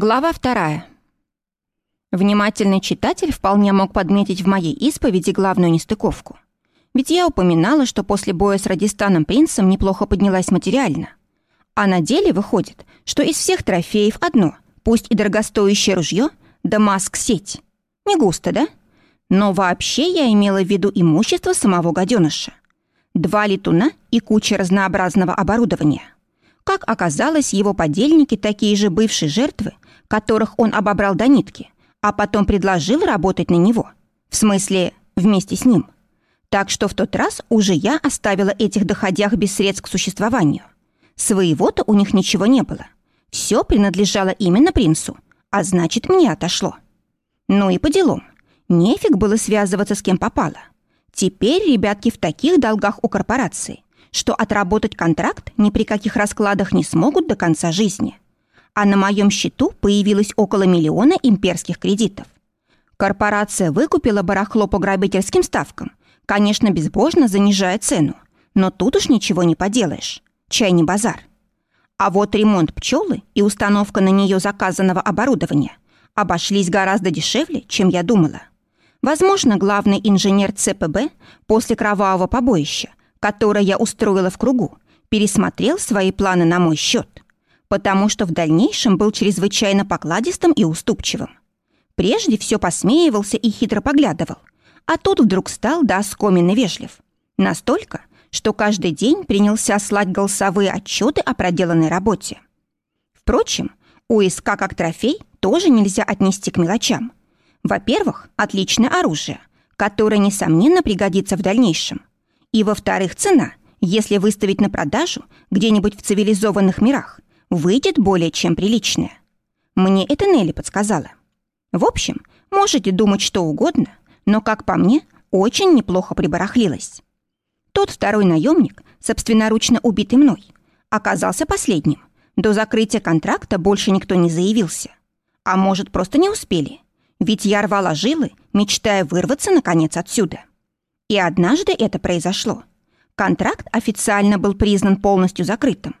Глава вторая. Внимательный читатель вполне мог подметить в моей исповеди главную нестыковку. Ведь я упоминала, что после боя с Радистаном принцем неплохо поднялась материально. А на деле выходит, что из всех трофеев одно, пусть и дорогостоящее ружье, да маск-сеть. Не густо, да? Но вообще я имела в виду имущество самого гаденыша. Два летуна и куча разнообразного оборудования. Как оказалось, его подельники такие же бывшие жертвы, которых он обобрал до нитки, а потом предложил работать на него. В смысле, вместе с ним. Так что в тот раз уже я оставила этих доходях без средств к существованию. Своего-то у них ничего не было. Все принадлежало именно принцу, а значит, мне отошло. Ну и по делам. Нефиг было связываться с кем попало. Теперь ребятки в таких долгах у корпорации, что отработать контракт ни при каких раскладах не смогут до конца жизни а на моем счету появилось около миллиона имперских кредитов. Корпорация выкупила барахло по грабительским ставкам, конечно, безбожно занижая цену, но тут уж ничего не поделаешь. Чай не базар. А вот ремонт пчелы и установка на нее заказанного оборудования обошлись гораздо дешевле, чем я думала. Возможно, главный инженер ЦПБ после кровавого побоища, которое я устроила в кругу, пересмотрел свои планы на мой счет потому что в дальнейшем был чрезвычайно покладистым и уступчивым. Прежде все посмеивался и хитро поглядывал, а тут вдруг стал до оскомины вежлив. Настолько, что каждый день принялся слать голосовые отчеты о проделанной работе. Впрочем, УСК как трофей тоже нельзя отнести к мелочам. Во-первых, отличное оружие, которое, несомненно, пригодится в дальнейшем. И, во-вторых, цена, если выставить на продажу где-нибудь в цивилизованных мирах, выйдет более чем приличная. Мне это Нелли подсказала. В общем, можете думать что угодно, но, как по мне, очень неплохо прибарахлилась. Тот второй наемник, собственноручно убитый мной, оказался последним. До закрытия контракта больше никто не заявился. А может, просто не успели. Ведь я рвала жилы, мечтая вырваться, наконец, отсюда. И однажды это произошло. Контракт официально был признан полностью закрытым.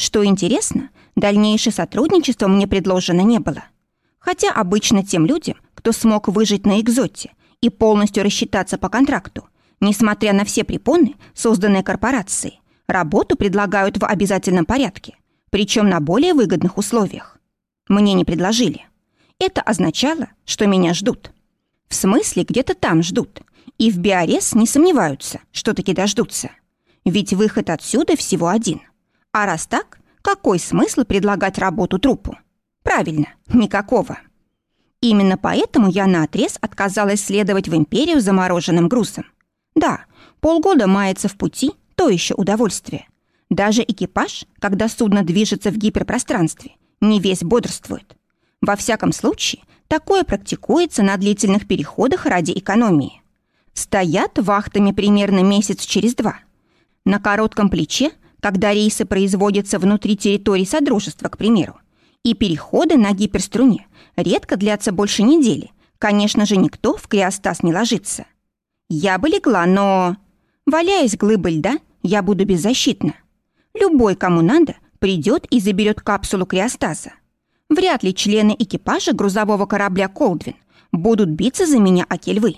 Что интересно, дальнейшее сотрудничество мне предложено не было. Хотя обычно тем людям, кто смог выжить на экзоте и полностью рассчитаться по контракту, несмотря на все препоны, созданные корпорацией, работу предлагают в обязательном порядке, причем на более выгодных условиях. Мне не предложили. Это означало, что меня ждут. В смысле, где-то там ждут. И в Биорез не сомневаются, что таки дождутся. Ведь выход отсюда всего один. А раз так, какой смысл предлагать работу трупу? Правильно, никакого. Именно поэтому я наотрез отказалась следовать в империю замороженным грузом. Да, полгода мается в пути, то еще удовольствие. Даже экипаж, когда судно движется в гиперпространстве, не весь бодрствует. Во всяком случае, такое практикуется на длительных переходах ради экономии. Стоят вахтами примерно месяц через два. На коротком плече когда рейсы производятся внутри территории Содружества, к примеру, и переходы на гиперструне редко длятся больше недели. Конечно же, никто в криостаз не ложится. Я бы легла, но... Валяясь глыбой льда, я буду беззащитна. Любой, кому надо, придет и заберет капсулу криостаза. Вряд ли члены экипажа грузового корабля «Колдвин» будут биться за меня оки львы.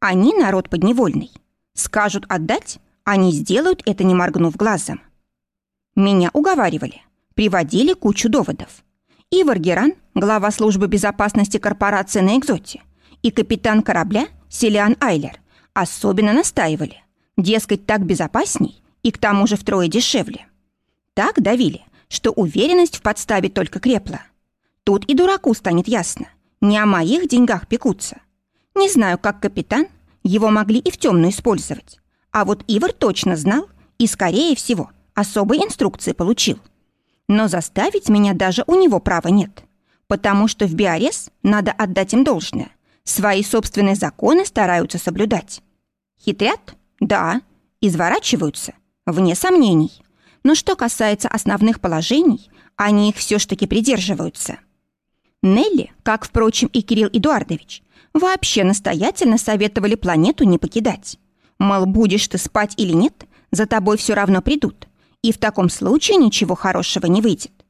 Они народ подневольный. Скажут отдать, они сделают это, не моргнув глазом. Меня уговаривали, приводили кучу доводов. Ивар Геран, глава службы безопасности корпорации на Экзоте, и капитан корабля Селиан Айлер особенно настаивали. Дескать, так безопасней и к тому же втрое дешевле. Так давили, что уверенность в подставе только крепла. Тут и дураку станет ясно. Не о моих деньгах пекутся. Не знаю, как капитан, его могли и в темную использовать. А вот Ивар точно знал и, скорее всего, особой инструкции получил. Но заставить меня даже у него права нет. Потому что в Биорез надо отдать им должное. Свои собственные законы стараются соблюдать. Хитрят? Да. Изворачиваются? Вне сомнений. Но что касается основных положений, они их все ж таки придерживаются. Нелли, как, впрочем, и Кирилл Эдуардович, вообще настоятельно советовали планету не покидать. Мол, будешь ты спать или нет, за тобой все равно придут и в таком случае ничего хорошего не выйдет.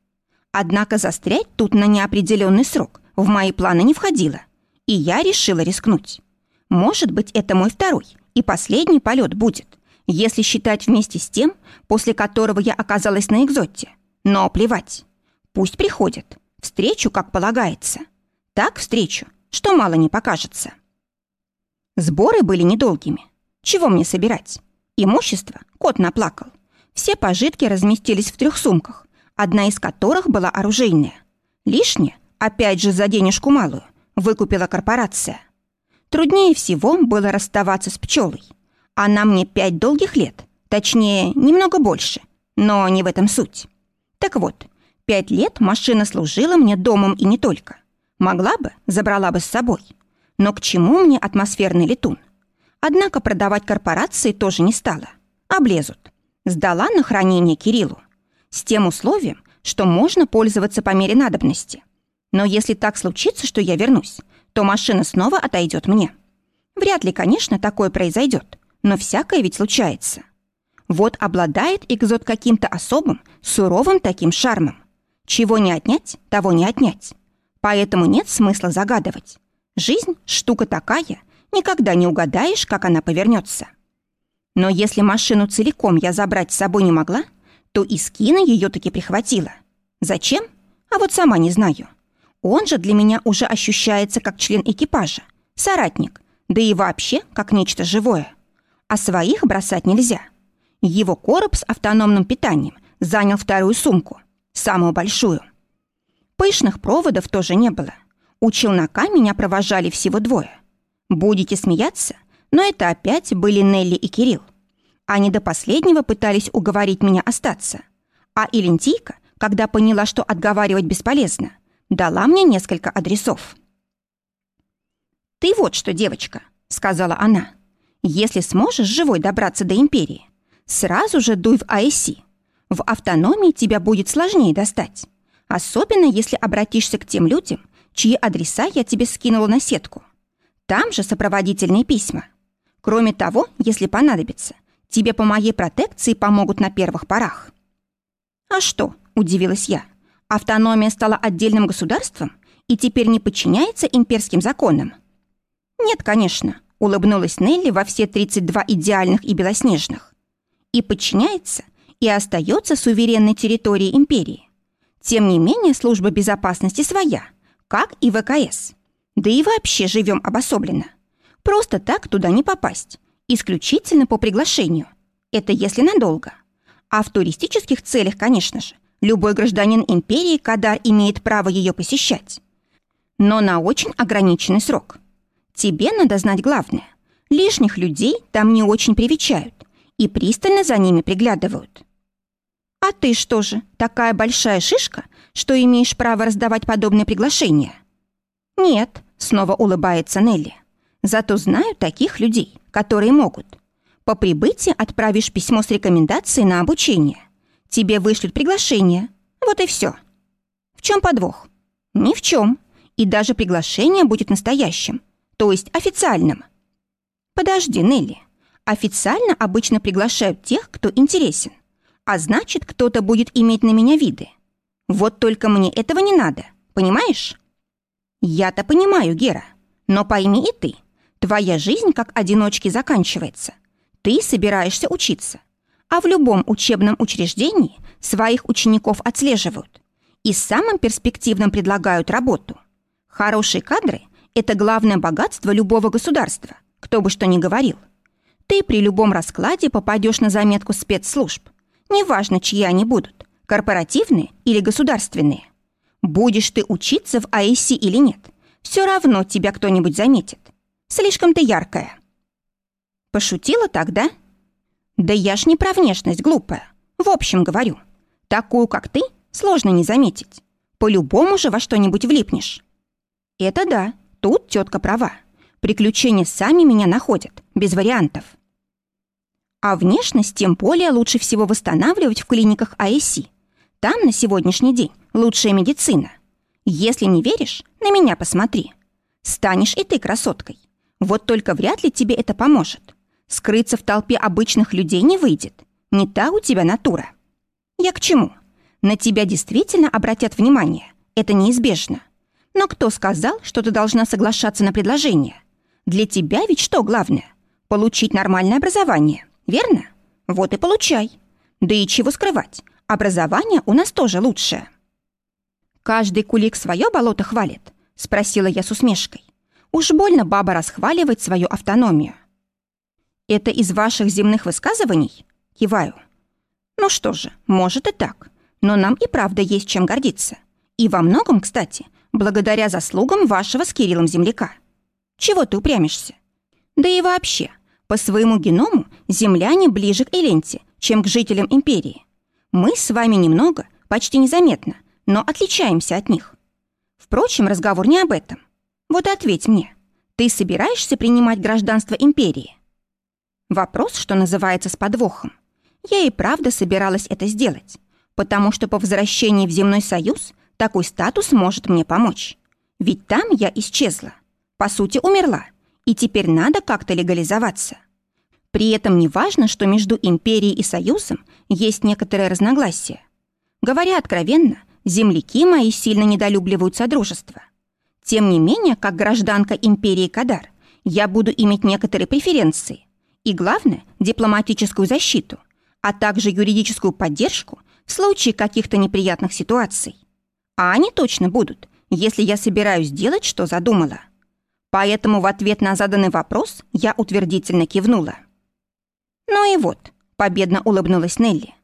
Однако застрять тут на неопределенный срок в мои планы не входило, и я решила рискнуть. Может быть, это мой второй и последний полет будет, если считать вместе с тем, после которого я оказалась на экзоте. Но плевать. Пусть приходят. Встречу, как полагается. Так встречу, что мало не покажется. Сборы были недолгими. Чего мне собирать? Имущество кот наплакал. Все пожитки разместились в трех сумках, одна из которых была оружейная. Лишнее, опять же за денежку малую, выкупила корпорация. Труднее всего было расставаться с пчелой. Она мне пять долгих лет, точнее, немного больше, но не в этом суть. Так вот, пять лет машина служила мне домом и не только. Могла бы, забрала бы с собой. Но к чему мне атмосферный летун? Однако продавать корпорации тоже не стала. Облезут. Сдала на хранение Кириллу. С тем условием, что можно пользоваться по мере надобности. Но если так случится, что я вернусь, то машина снова отойдет мне. Вряд ли, конечно, такое произойдет, но всякое ведь случается. Вот обладает экзот каким-то особым, суровым таким шармом. Чего не отнять, того не отнять. Поэтому нет смысла загадывать. Жизнь — штука такая, никогда не угадаешь, как она повернется. Но если машину целиком я забрать с собой не могла, то и скина ее таки прихватила. Зачем? А вот сама не знаю. Он же для меня уже ощущается как член экипажа, соратник, да и вообще как нечто живое. А своих бросать нельзя. Его короб с автономным питанием занял вторую сумку, самую большую. Пышных проводов тоже не было. У челнока меня провожали всего двое. Будете смеяться, но это опять были Нелли и Кирилл. Они до последнего пытались уговорить меня остаться. А Илентийка, когда поняла, что отговаривать бесполезно, дала мне несколько адресов. «Ты вот что, девочка», — сказала она, «если сможешь живой добраться до Империи, сразу же дуй в АЭСи. В автономии тебя будет сложнее достать, особенно если обратишься к тем людям, чьи адреса я тебе скинула на сетку. Там же сопроводительные письма. Кроме того, если понадобится, тебе по моей протекции помогут на первых порах». «А что?» – удивилась я. «Автономия стала отдельным государством и теперь не подчиняется имперским законам?» «Нет, конечно», – улыбнулась Нелли во все 32 идеальных и белоснежных. «И подчиняется, и остается суверенной территорией империи. Тем не менее, служба безопасности своя, как и ВКС. Да и вообще живем обособленно. Просто так туда не попасть. Исключительно по приглашению. Это если надолго. А в туристических целях, конечно же, любой гражданин империи Кадар имеет право ее посещать. Но на очень ограниченный срок. Тебе надо знать главное. Лишних людей там не очень привечают и пристально за ними приглядывают. А ты что же, такая большая шишка, что имеешь право раздавать подобные приглашения? Нет, снова улыбается Нелли. Зато знаю таких людей, которые могут. По прибытии отправишь письмо с рекомендацией на обучение. Тебе вышлют приглашение. Вот и все. В чем подвох? Ни в чем. И даже приглашение будет настоящим, то есть официальным. Подожди, Нелли. Официально обычно приглашают тех, кто интересен. А значит, кто-то будет иметь на меня виды. Вот только мне этого не надо, понимаешь? Я-то понимаю, Гера. Но пойми и ты, Твоя жизнь как одиночки заканчивается. Ты собираешься учиться. А в любом учебном учреждении своих учеников отслеживают. И самым перспективным предлагают работу. Хорошие кадры – это главное богатство любого государства, кто бы что ни говорил. Ты при любом раскладе попадешь на заметку спецслужб. Неважно, чьи они будут – корпоративные или государственные. Будешь ты учиться в АИСи или нет, все равно тебя кто-нибудь заметит. Слишком ты яркая». Пошутила тогда? Да я ж не про внешность глупая. В общем говорю, такую, как ты, сложно не заметить. По-любому же во что-нибудь влипнешь. Это да, тут тетка права. Приключения сами меня находят, без вариантов. А внешность тем более лучше всего восстанавливать в клиниках АЭСИ. Там на сегодняшний день лучшая медицина. Если не веришь, на меня посмотри. Станешь и ты красоткой. Вот только вряд ли тебе это поможет. Скрыться в толпе обычных людей не выйдет. Не та у тебя натура. Я к чему? На тебя действительно обратят внимание. Это неизбежно. Но кто сказал, что ты должна соглашаться на предложение? Для тебя ведь что главное? Получить нормальное образование, верно? Вот и получай. Да и чего скрывать, образование у нас тоже лучшее. Каждый кулик свое болото хвалит, спросила я с усмешкой. Уж больно баба расхваливает свою автономию. Это из ваших земных высказываний? Киваю. Ну что же, может и так. Но нам и правда есть чем гордиться. И во многом, кстати, благодаря заслугам вашего с Кириллом земляка. Чего ты упрямишься? Да и вообще, по своему геному земляне ближе к Эленте, чем к жителям империи. Мы с вами немного, почти незаметно, но отличаемся от них. Впрочем, разговор не об этом. Вот ответь мне, ты собираешься принимать гражданство империи? Вопрос, что называется, с подвохом. Я и правда собиралась это сделать, потому что по возвращении в Земной Союз такой статус может мне помочь. Ведь там я исчезла. По сути, умерла. И теперь надо как-то легализоваться. При этом не важно, что между империей и союзом есть некоторое разногласие. Говоря откровенно, земляки мои сильно недолюбливают содружество. Тем не менее, как гражданка империи Кадар, я буду иметь некоторые преференции. И главное, дипломатическую защиту, а также юридическую поддержку в случае каких-то неприятных ситуаций. А они точно будут, если я собираюсь делать, что задумала. Поэтому в ответ на заданный вопрос я утвердительно кивнула. Ну и вот, победно улыбнулась Нелли.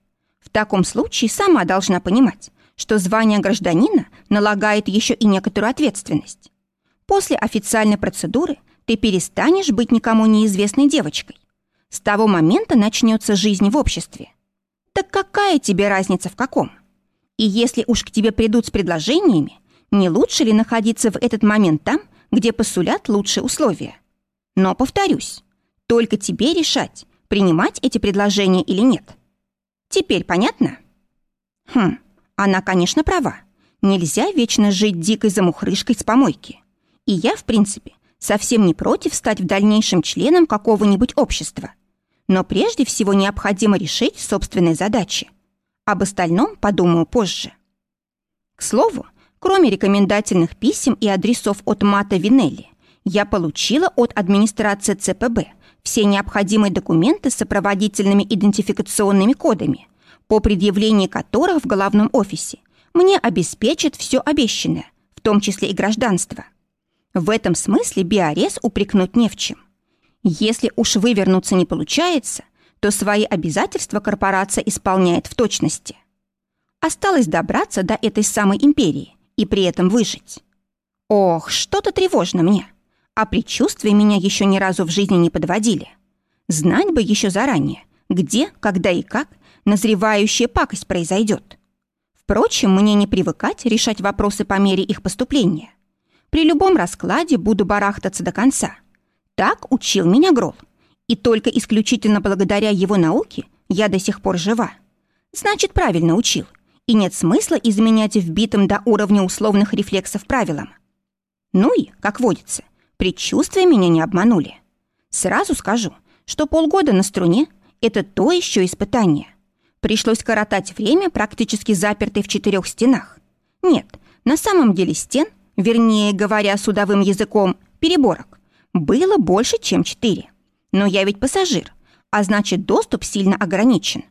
В таком случае сама должна понимать, что звание гражданина налагает еще и некоторую ответственность. После официальной процедуры ты перестанешь быть никому неизвестной девочкой. С того момента начнется жизнь в обществе. Так какая тебе разница в каком? И если уж к тебе придут с предложениями, не лучше ли находиться в этот момент там, где посулят лучшие условия? Но, повторюсь, только тебе решать, принимать эти предложения или нет. Теперь понятно? Хм, она, конечно, права. Нельзя вечно жить дикой замухрышкой с помойки. И я, в принципе, совсем не против стать в дальнейшем членом какого-нибудь общества. Но прежде всего необходимо решить собственные задачи – об остальном подумаю позже. К слову, кроме рекомендательных писем и адресов от Мата Винелли, я получила от администрации ЦПБ все необходимые документы с сопроводительными идентификационными кодами, по предъявлении которых в головном офисе мне обеспечат все обещанное, в том числе и гражданство. В этом смысле Биорез упрекнуть не в чем. Если уж вывернуться не получается, то свои обязательства корпорация исполняет в точности. Осталось добраться до этой самой империи и при этом выжить. Ох, что-то тревожно мне. А предчувствия меня еще ни разу в жизни не подводили. Знать бы еще заранее, где, когда и как назревающая пакость произойдет. Впрочем, мне не привыкать решать вопросы по мере их поступления. При любом раскладе буду барахтаться до конца. Так учил меня Грол – и только исключительно благодаря его науке я до сих пор жива. Значит, правильно учил. И нет смысла изменять вбитым до уровня условных рефлексов правилам. Ну и, как водится, предчувствия меня не обманули. Сразу скажу, что полгода на струне — это то еще испытание. Пришлось коротать время, практически запертой в четырех стенах. Нет, на самом деле стен, вернее говоря судовым языком, переборок, было больше, чем четыре. Но я ведь пассажир, а значит, доступ сильно ограничен.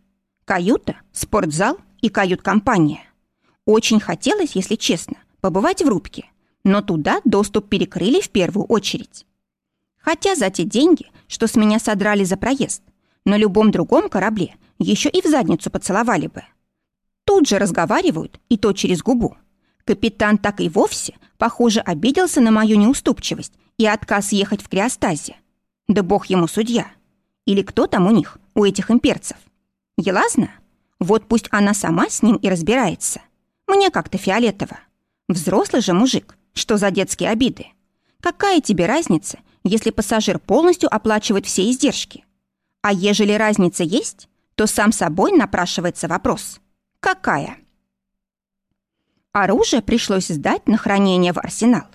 Каюта, спортзал и кают-компания. Очень хотелось, если честно, побывать в рубке, но туда доступ перекрыли в первую очередь. Хотя за те деньги, что с меня содрали за проезд, на любом другом корабле еще и в задницу поцеловали бы. Тут же разговаривают, и то через губу. Капитан так и вовсе, похоже, обиделся на мою неуступчивость и отказ ехать в криостазе. Да бог ему судья. Или кто там у них, у этих имперцев? Елазна? Вот пусть она сама с ним и разбирается. Мне как-то фиолетово. Взрослый же мужик, что за детские обиды? Какая тебе разница, если пассажир полностью оплачивает все издержки? А ежели разница есть, то сам собой напрашивается вопрос. Какая? Оружие пришлось сдать на хранение в арсенал.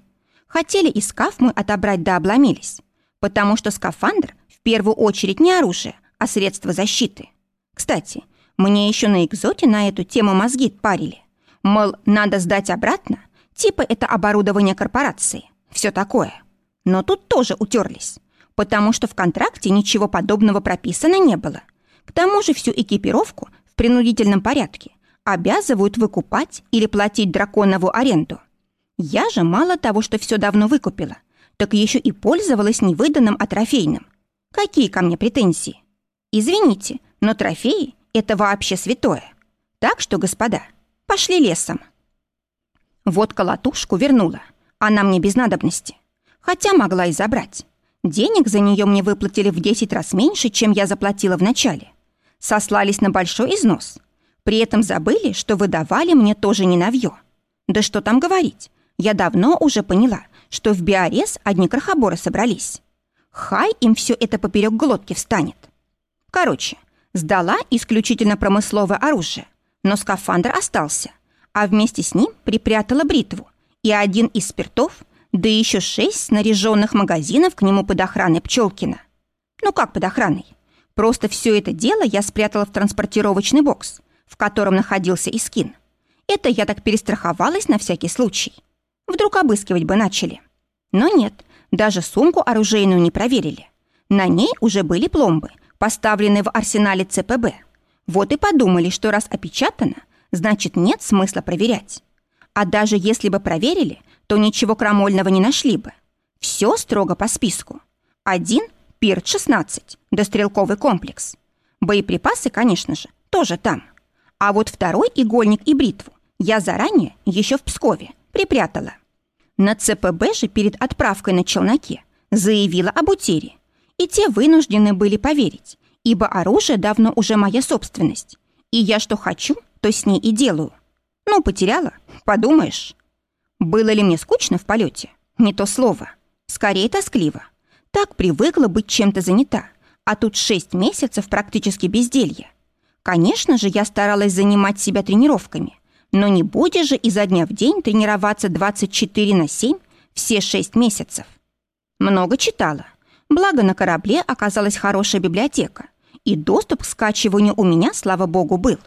Хотели и скаф мы отобрать да обломились потому что скафандр в первую очередь не оружие, а средство защиты. Кстати, Мне еще на экзоте на эту тему мозги парили. Мол, надо сдать обратно, типа это оборудование корпорации. Все такое. Но тут тоже утерлись, потому что в контракте ничего подобного прописано не было. К тому же всю экипировку в принудительном порядке обязывают выкупать или платить драконовую аренду. Я же мало того, что все давно выкупила, так еще и пользовалась невыданным, а трофейным. Какие ко мне претензии? Извините, но трофеи — это вообще святое. Так что, господа, пошли лесом. Вот колотушку вернула. Она мне без надобности. Хотя могла и забрать. Денег за нее мне выплатили в 10 раз меньше, чем я заплатила вначале. Сослались на большой износ. При этом забыли, что выдавали мне тоже не навье. Да что там говорить. Я давно уже поняла, что в Биорез одни крохоборы собрались. Хай им все это поперек глотки встанет. Короче, сдала исключительно промысловое оружие, но скафандр остался, а вместе с ним припрятала бритву и один из спиртов, да еще шесть снаряженных магазинов к нему под охраной Пчелкина. Ну как под охраной? Просто все это дело я спрятала в транспортировочный бокс, в котором находился Искин. Это я так перестраховалась на всякий случай. Вдруг обыскивать бы начали. Но нет, даже сумку оружейную не проверили. На ней уже были пломбы, поставленные в арсенале ЦПБ. Вот и подумали, что раз опечатано, значит нет смысла проверять. А даже если бы проверили, то ничего крамольного не нашли бы. Все строго по списку. Один – ПИРТ-16, дострелковый комплекс. Боеприпасы, конечно же, тоже там. А вот второй игольник и бритву я заранее, еще в Пскове, припрятала. На ЦПБ же перед отправкой на челноке заявила об утере. И те вынуждены были поверить, ибо оружие давно уже моя собственность. И я что хочу, то с ней и делаю. Ну, потеряла, подумаешь. Было ли мне скучно в полете? Не то слово. Скорее тоскливо. Так привыкла быть чем-то занята, а тут шесть месяцев практически безделья. Конечно же, я старалась занимать себя тренировками, но не будешь же изо дня в день тренироваться 24 на 7 все 6 месяцев. Много читала. Благо на корабле оказалась хорошая библиотека, и доступ к скачиванию у меня, слава богу, был.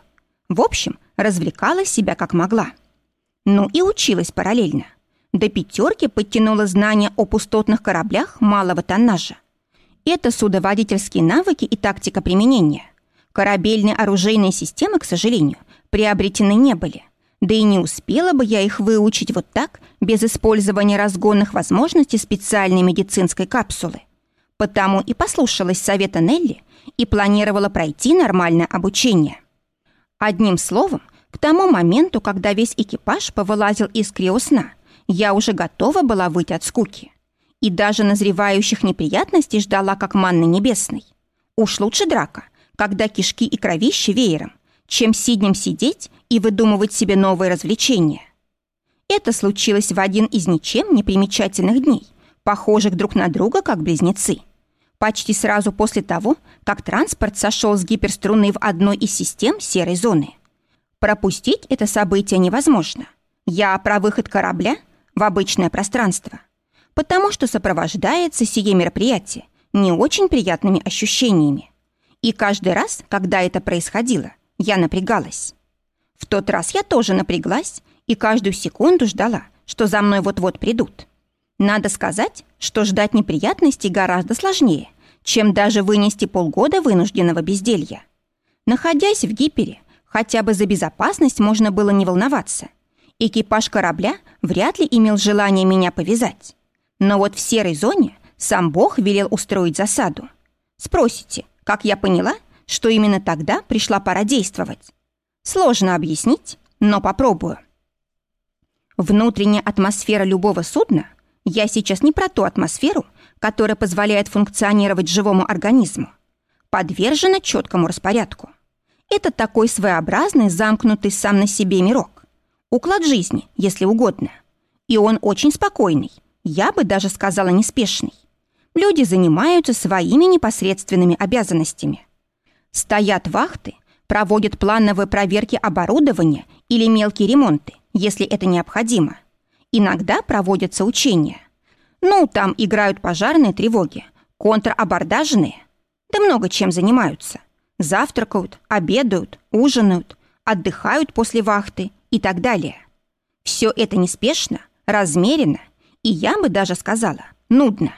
В общем, развлекала себя как могла. Ну и училась параллельно. До пятерки подтянула знания о пустотных кораблях малого тоннажа. Это судоводительские навыки и тактика применения. Корабельные оружейные системы, к сожалению, приобретены не были – да и не успела бы я их выучить вот так, без использования разгонных возможностей специальной медицинской капсулы. Потому и послушалась совета Нелли и планировала пройти нормальное обучение. Одним словом, к тому моменту, когда весь экипаж повылазил из криосна, я уже готова была выйти от скуки. И даже назревающих неприятностей ждала как манны небесной. Уж лучше драка, когда кишки и кровище веером, чем сиднем сидеть и выдумывать себе новые развлечения. Это случилось в один из ничем не примечательных дней, похожих друг на друга как близнецы. Почти сразу после того, как транспорт сошел с гиперструны в одной из систем серой зоны. Пропустить это событие невозможно. Я про выход корабля в обычное пространство. Потому что сопровождается сие мероприятие не очень приятными ощущениями. И каждый раз, когда это происходило, я напрягалась. В тот раз я тоже напряглась и каждую секунду ждала, что за мной вот-вот придут. Надо сказать, что ждать неприятностей гораздо сложнее, чем даже вынести полгода вынужденного безделья. Находясь в гипере, хотя бы за безопасность можно было не волноваться. Экипаж корабля вряд ли имел желание меня повязать. Но вот в серой зоне сам Бог велел устроить засаду. Спросите, как я поняла, что именно тогда пришла пора действовать? Сложно объяснить, но попробую. Внутренняя атмосфера любого судна, я сейчас не про ту атмосферу, которая позволяет функционировать живому организму, подвержена четкому распорядку. Это такой своеобразный, замкнутый сам на себе мирок. Уклад жизни, если угодно. И он очень спокойный, я бы даже сказала неспешный. Люди занимаются своими непосредственными обязанностями. Стоят вахты – проводят плановые проверки оборудования или мелкие ремонты, если это необходимо. Иногда проводятся учения. Ну, там играют пожарные тревоги, контрабордажные. Да много чем занимаются. Завтракают, обедают, ужинают, отдыхают после вахты и так далее. Все это неспешно, размеренно и, я бы даже сказала, нудно.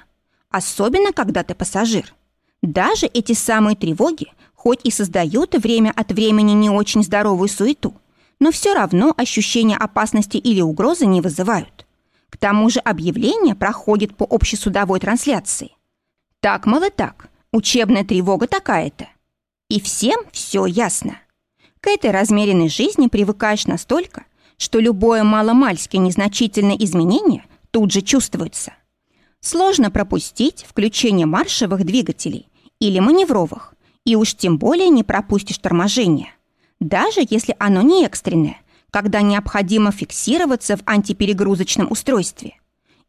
Особенно, когда ты пассажир. Даже эти самые тревоги хоть и создают время от времени не очень здоровую суету, но все равно ощущение опасности или угрозы не вызывают. К тому же объявление проходит по общесудовой трансляции. Так, мало так, учебная тревога такая-то. И всем все ясно. К этой размеренной жизни привыкаешь настолько, что любое маломальски незначительное изменение тут же чувствуется. Сложно пропустить включение маршевых двигателей или маневровых, и уж тем более не пропустишь торможение. Даже если оно не экстренное, когда необходимо фиксироваться в антиперегрузочном устройстве.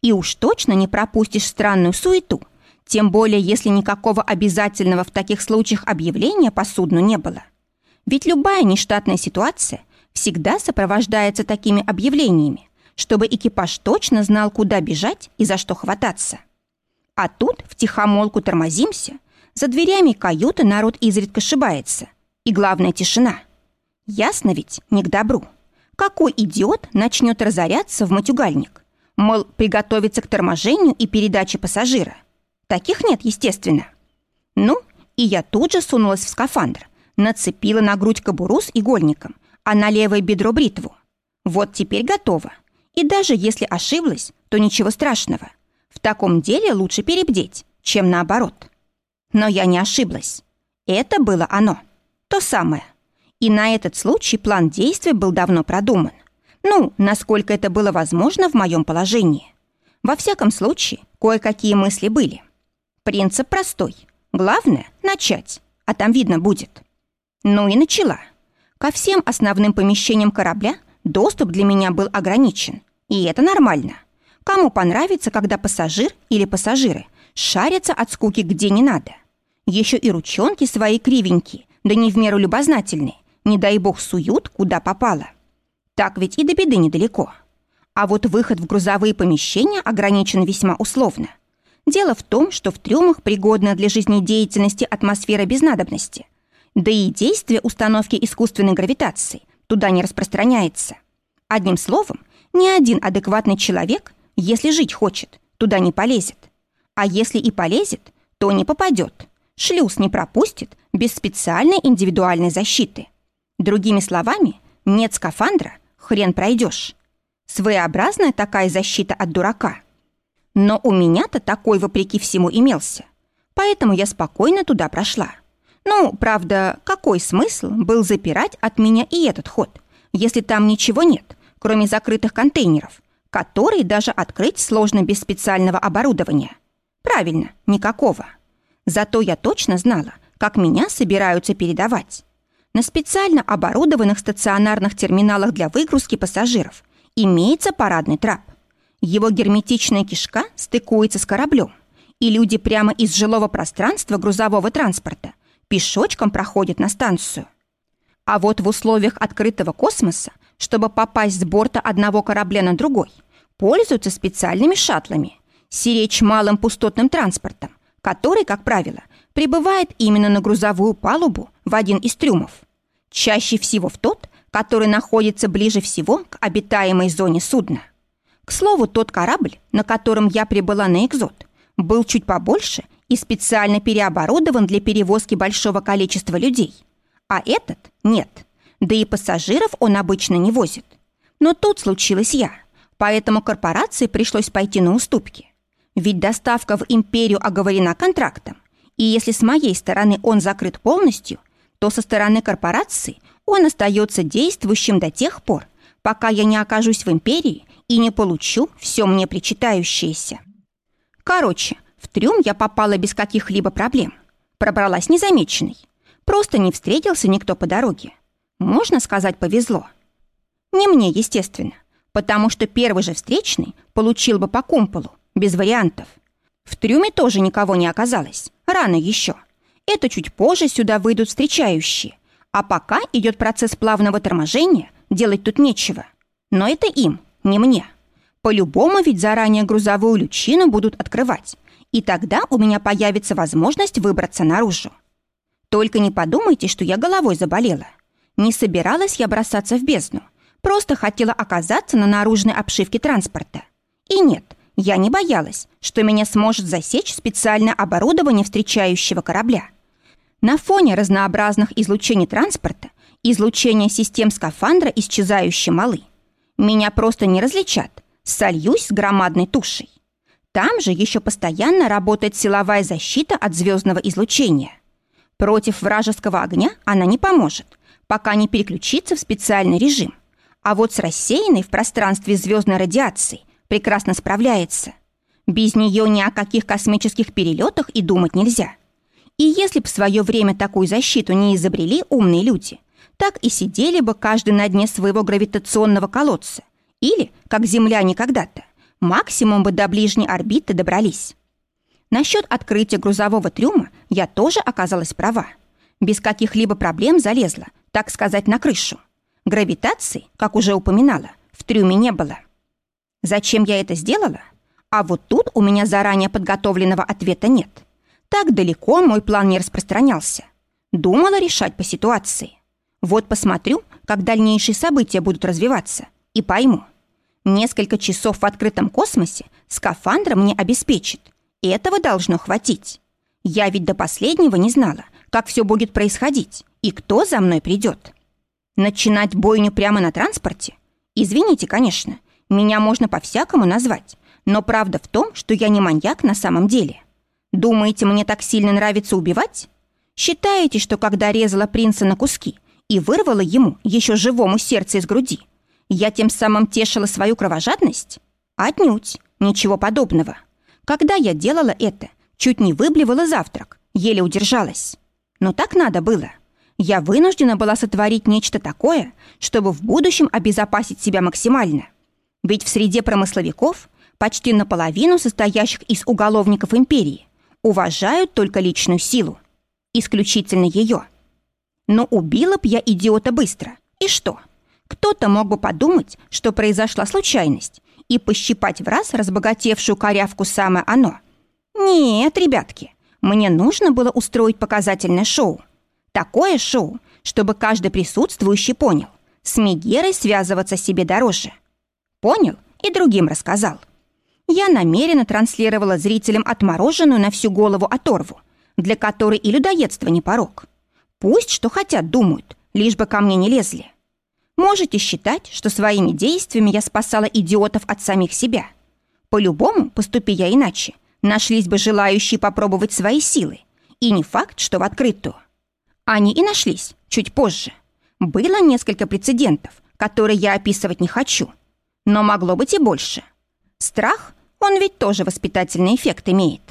И уж точно не пропустишь странную суету, тем более если никакого обязательного в таких случаях объявления по судну не было. Ведь любая нештатная ситуация всегда сопровождается такими объявлениями, чтобы экипаж точно знал, куда бежать и за что хвататься. А тут втихомолку тормозимся – за дверями каюты народ изредка ошибается. И главное, тишина. Ясно ведь, не к добру. Какой идиот начнет разоряться в матюгальник? Мол, приготовиться к торможению и передаче пассажира. Таких нет, естественно. Ну, и я тут же сунулась в скафандр, нацепила на грудь кобуру с игольником, а на левое бедро бритву. Вот теперь готово. И даже если ошиблась, то ничего страшного. В таком деле лучше перебдеть, чем наоборот. Но я не ошиблась. Это было оно. То самое. И на этот случай план действий был давно продуман. Ну, насколько это было возможно в моем положении. Во всяком случае, кое-какие мысли были. Принцип простой. Главное — начать, а там видно будет. Ну и начала. Ко всем основным помещениям корабля доступ для меня был ограничен. И это нормально. Кому понравится, когда пассажир или пассажиры шарятся от скуки где не надо. Еще и ручонки свои кривенькие, да не в меру любознательные, не дай бог суют, куда попало. Так ведь и до беды недалеко. А вот выход в грузовые помещения ограничен весьма условно. Дело в том, что в трюмах пригодна для жизнедеятельности атмосфера без надобности. Да и действие установки искусственной гравитации туда не распространяется. Одним словом, ни один адекватный человек, если жить хочет, туда не полезет. А если и полезет, то не попадет. Шлюз не пропустит без специальной индивидуальной защиты. Другими словами, нет скафандра, хрен пройдешь. Своеобразная такая защита от дурака. Но у меня-то такой, вопреки всему, имелся. Поэтому я спокойно туда прошла. Ну, правда, какой смысл был запирать от меня и этот ход, если там ничего нет, кроме закрытых контейнеров, которые даже открыть сложно без специального оборудования? Правильно, никакого. Зато я точно знала, как меня собираются передавать. На специально оборудованных стационарных терминалах для выгрузки пассажиров имеется парадный трап. Его герметичная кишка стыкуется с кораблем, и люди прямо из жилого пространства грузового транспорта пешочком проходят на станцию. А вот в условиях открытого космоса, чтобы попасть с борта одного корабля на другой, пользуются специальными шаттлами, сиречь малым пустотным транспортом, который, как правило, прибывает именно на грузовую палубу в один из трюмов. Чаще всего в тот, который находится ближе всего к обитаемой зоне судна. К слову, тот корабль, на котором я прибыла на Экзот, был чуть побольше и специально переоборудован для перевозки большого количества людей. А этот нет. Да и пассажиров он обычно не возит. Но тут случилась я, поэтому корпорации пришлось пойти на уступки. Ведь доставка в империю оговорена контрактом, и если с моей стороны он закрыт полностью, то со стороны корпорации он остается действующим до тех пор, пока я не окажусь в империи и не получу все мне причитающееся. Короче, в трюм я попала без каких-либо проблем. Пробралась незамеченной. Просто не встретился никто по дороге. Можно сказать, повезло. Не мне, естественно, потому что первый же встречный получил бы по кумполу, без вариантов. В трюме тоже никого не оказалось. Рано еще. Это чуть позже сюда выйдут встречающие. А пока идет процесс плавного торможения, делать тут нечего. Но это им, не мне. По-любому ведь заранее грузовую лючину будут открывать. И тогда у меня появится возможность выбраться наружу. Только не подумайте, что я головой заболела. Не собиралась я бросаться в бездну. Просто хотела оказаться на наружной обшивке транспорта. И нет, я не боялась, что меня сможет засечь специальное оборудование встречающего корабля. На фоне разнообразных излучений транспорта излучение систем скафандра исчезающе малы. Меня просто не различат, сольюсь с громадной тушей. Там же еще постоянно работает силовая защита от звездного излучения. Против вражеского огня она не поможет, пока не переключится в специальный режим. А вот с рассеянной в пространстве звездной радиацией прекрасно справляется. Без нее ни о каких космических перелетах и думать нельзя. И если б в свое время такую защиту не изобрели умные люди, так и сидели бы каждый на дне своего гравитационного колодца. Или, как земляне когда-то, максимум бы до ближней орбиты добрались. Насчет открытия грузового трюма я тоже оказалась права. Без каких-либо проблем залезла, так сказать, на крышу. Гравитации, как уже упоминала, в трюме не было. Зачем я это сделала? А вот тут у меня заранее подготовленного ответа нет. Так далеко мой план не распространялся. Думала решать по ситуации. Вот посмотрю, как дальнейшие события будут развиваться, и пойму. Несколько часов в открытом космосе скафандр мне обеспечит. Этого должно хватить. Я ведь до последнего не знала, как все будет происходить и кто за мной придет. Начинать бойню прямо на транспорте? Извините, конечно, меня можно по-всякому назвать, но правда в том, что я не маньяк на самом деле. Думаете, мне так сильно нравится убивать? Считаете, что когда резала принца на куски и вырвала ему еще живому сердце из груди, я тем самым тешила свою кровожадность? Отнюдь, ничего подобного. Когда я делала это, чуть не выблевала завтрак, еле удержалась. Но так надо было. Я вынуждена была сотворить нечто такое, чтобы в будущем обезопасить себя максимально. Ведь в среде промысловиков, почти наполовину состоящих из уголовников империи, уважают только личную силу. Исключительно ее. Но убила б я идиота быстро. И что? Кто-то мог бы подумать, что произошла случайность, и пощипать в раз разбогатевшую корявку самое оно. Нет, ребятки, мне нужно было устроить показательное шоу. Такое шоу, чтобы каждый присутствующий понял, с Мегерой связываться себе дороже. Понял и другим рассказал. Я намеренно транслировала зрителям отмороженную на всю голову оторву, для которой и людоедство не порог. Пусть что хотят думают, лишь бы ко мне не лезли. Можете считать, что своими действиями я спасала идиотов от самих себя. По-любому, поступи я иначе, нашлись бы желающие попробовать свои силы. И не факт, что в открытую. Они и нашлись чуть позже. Было несколько прецедентов, которые я описывать не хочу – но могло быть и больше. Страх, он ведь тоже воспитательный эффект имеет.